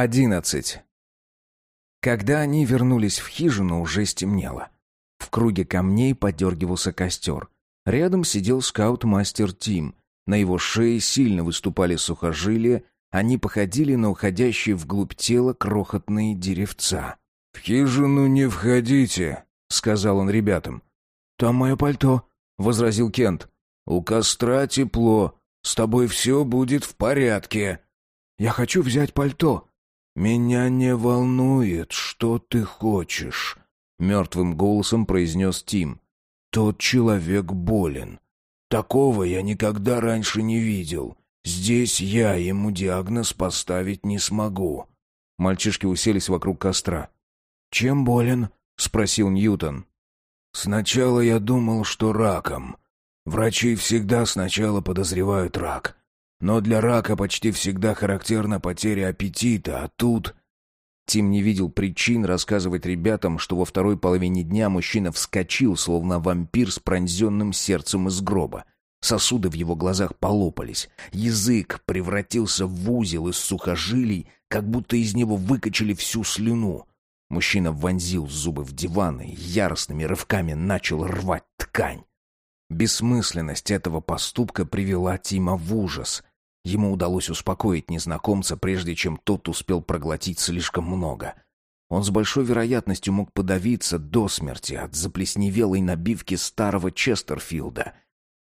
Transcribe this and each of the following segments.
Одиннадцать. Когда они вернулись в хижину, уже стемнело. В круге камней подергивался костер. Рядом сидел скаут-мастер Тим. На его шее сильно выступали сухожилия, они походили на уходящие вглубь тела крохотные деревца. «В хижину не входите», — сказал он ребятам. «Там мое пальто», — возразил Кент. «У костра тепло. С тобой все будет в порядке». «Я хочу взять пальто». «Меня не волнует, что ты хочешь», — мертвым голосом произнес Тим. «Тот человек болен. Такого я никогда раньше не видел. Здесь я ему диагноз поставить не смогу». Мальчишки уселись вокруг костра. «Чем болен?» — спросил Ньютон. «Сначала я думал, что раком. Врачи всегда сначала подозревают рак. Но для рака почти всегда характерна потеря аппетита, а тут...» Тим не видел причин рассказывать ребятам, что во второй половине дня мужчина вскочил, словно вампир с пронзенным сердцем из гроба. Сосуды в его глазах полопались. Язык превратился в узел из сухожилий, как будто из него выкачали всю слюну. Мужчина вонзил зубы в диван и яростными рывками начал рвать ткань. Бессмысленность этого поступка привела Тима в ужас. Ему удалось успокоить незнакомца, прежде чем тот успел проглотить слишком много. Он с большой вероятностью мог подавиться до смерти от заплесневелой набивки старого Честерфилда.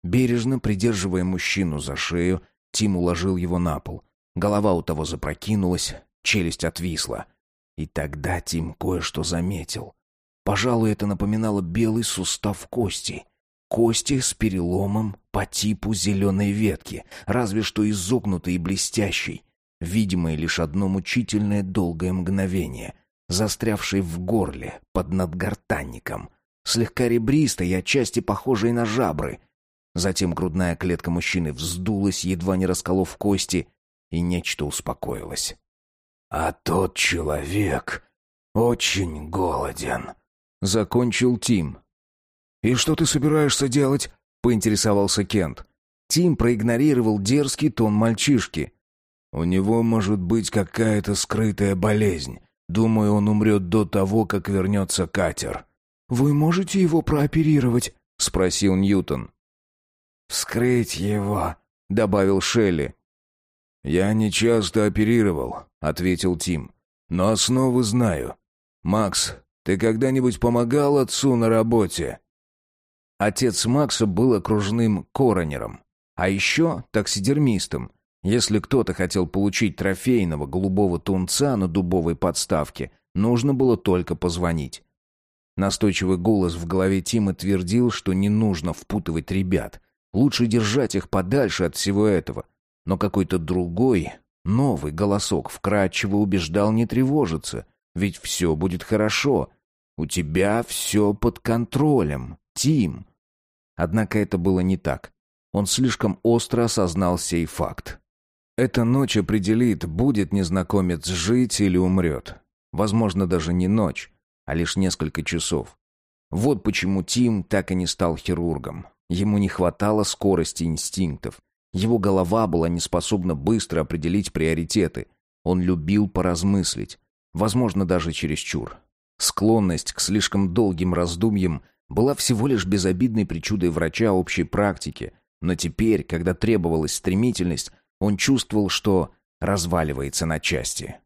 Бережно придерживая мужчину за шею, Тим уложил его на пол. Голова у того запрокинулась, челюсть отвисла — и тогда Тим кое-что заметил. Пожалуй, это напоминало белый сустав кости. Кости с переломом по типу зеленой ветки, разве что изогнутой и блестящей, видимой лишь одно мучительное долгое мгновение, застрявшей в горле под надгортанником, слегка ребристой и отчасти похожей на жабры. Затем грудная клетка мужчины вздулась, едва не расколов кости, и нечто успокоилось. «А тот человек очень голоден», — закончил Тим. «И что ты собираешься делать?» — поинтересовался Кент. Тим проигнорировал дерзкий тон мальчишки. «У него может быть какая-то скрытая болезнь. Думаю, он умрет до того, как вернется катер». «Вы можете его прооперировать?» — спросил Ньютон. «Вскрыть его», — добавил Шелли. «Я не часто оперировал», — ответил Тим. «Но основы знаю. Макс, ты когда-нибудь помогал отцу на работе?» Отец Макса был окружным коронером, а еще таксидермистом. Если кто-то хотел получить трофейного голубого тунца на дубовой подставке, нужно было только позвонить. Настойчивый голос в голове Тима твердил, что не нужно впутывать ребят. Лучше держать их подальше от всего этого — но какой-то другой, новый голосок вкрадчиво убеждал не тревожиться, ведь все будет хорошо. У тебя все под контролем, Тим. Однако это было не так. Он слишком остро осознал сей факт. Эта ночь определит, будет незнакомец жить или умрет. Возможно, даже не ночь, а лишь несколько часов. Вот почему Тим так и не стал хирургом. Ему не хватало скорости инстинктов. Его голова была не способна быстро определить приоритеты. Он любил поразмыслить, возможно, даже чересчур. Склонность к слишком долгим раздумьям была всего лишь безобидной причудой врача общей практики, но теперь, когда требовалась стремительность, он чувствовал, что разваливается на части.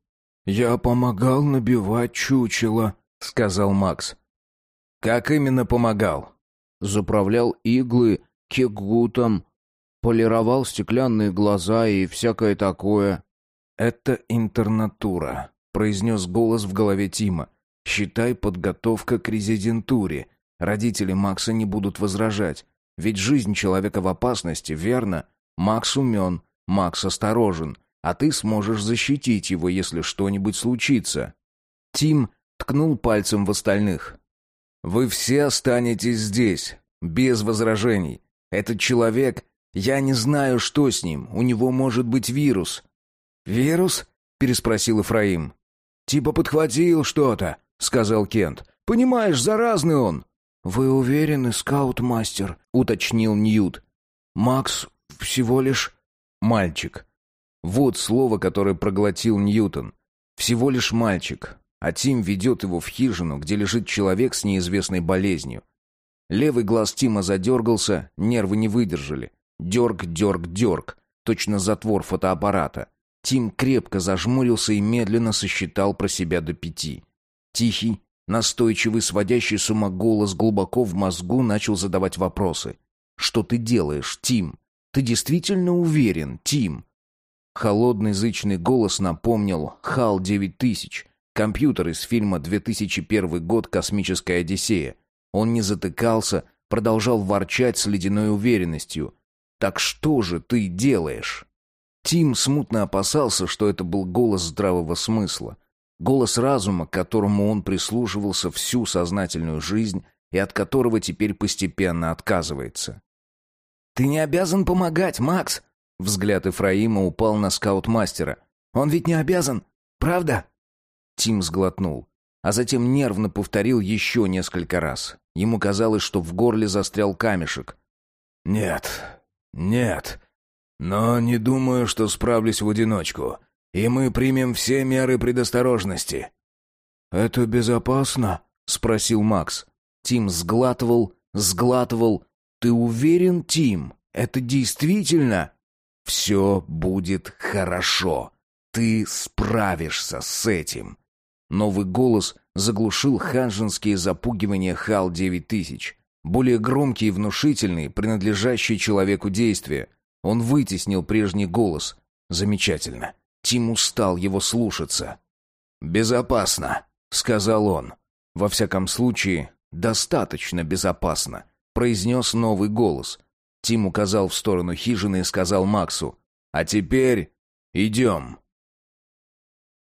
«Я помогал набивать чучело», — сказал Макс. «Как именно помогал?» «Заправлял иглы кегутом, полировал стеклянные глаза и всякое такое. «Это интернатура», — произнес голос в голове Тима. «Считай подготовка к резидентуре. Родители Макса не будут возражать. Ведь жизнь человека в опасности, верно? Макс умен, Макс осторожен, а ты сможешь защитить его, если что-нибудь случится». Тим ткнул пальцем в остальных. «Вы все останетесь здесь, без возражений. Этот человек я не знаю, что с ним. У него может быть вирус». «Вирус?» — переспросил Ифраим. «Типа подхватил что-то», — сказал Кент. «Понимаешь, заразный он». «Вы уверены, скаут-мастер?» — уточнил Ньют. «Макс всего лишь...» «Мальчик». Вот слово, которое проглотил Ньютон. Всего лишь мальчик, а Тим ведет его в хижину, где лежит человек с неизвестной болезнью. Левый глаз Тима задергался, нервы не выдержали. Дерг, дерг, дерг. Точно затвор фотоаппарата. Тим крепко зажмурился и медленно сосчитал про себя до пяти. Тихий, настойчивый, сводящий с ума голос глубоко в мозгу начал задавать вопросы. «Что ты делаешь, Тим? Ты действительно уверен, Тим?» Холодный зычный голос напомнил «Хал-9000», компьютер из фильма 2001 год «Космическая Одиссея». Он не затыкался, продолжал ворчать с ледяной уверенностью. «Так что же ты делаешь?» Тим смутно опасался, что это был голос здравого смысла. Голос разума, к которому он прислушивался всю сознательную жизнь и от которого теперь постепенно отказывается. «Ты не обязан помогать, Макс!» Взгляд Ефраима упал на скаут-мастера. «Он ведь не обязан, правда?» Тим сглотнул, а затем нервно повторил еще несколько раз. Ему казалось, что в горле застрял камешек. «Нет, нет, но не думаю, что справлюсь в одиночку, и мы примем все меры предосторожности». «Это безопасно?» — спросил Макс. Тим сглатывал, сглатывал. «Ты уверен, Тим? Это действительно...» «Все будет хорошо. Ты справишься с этим». Новый голос заглушил ханжинские запугивания Хал-9000. Более громкий и внушительный, принадлежащий человеку действия. Он вытеснил прежний голос. Замечательно. Тим устал его слушаться. «Безопасно», — сказал он. «Во всяком случае, достаточно безопасно», — произнес новый голос. Тим указал в сторону хижины и сказал Максу. «А теперь идем».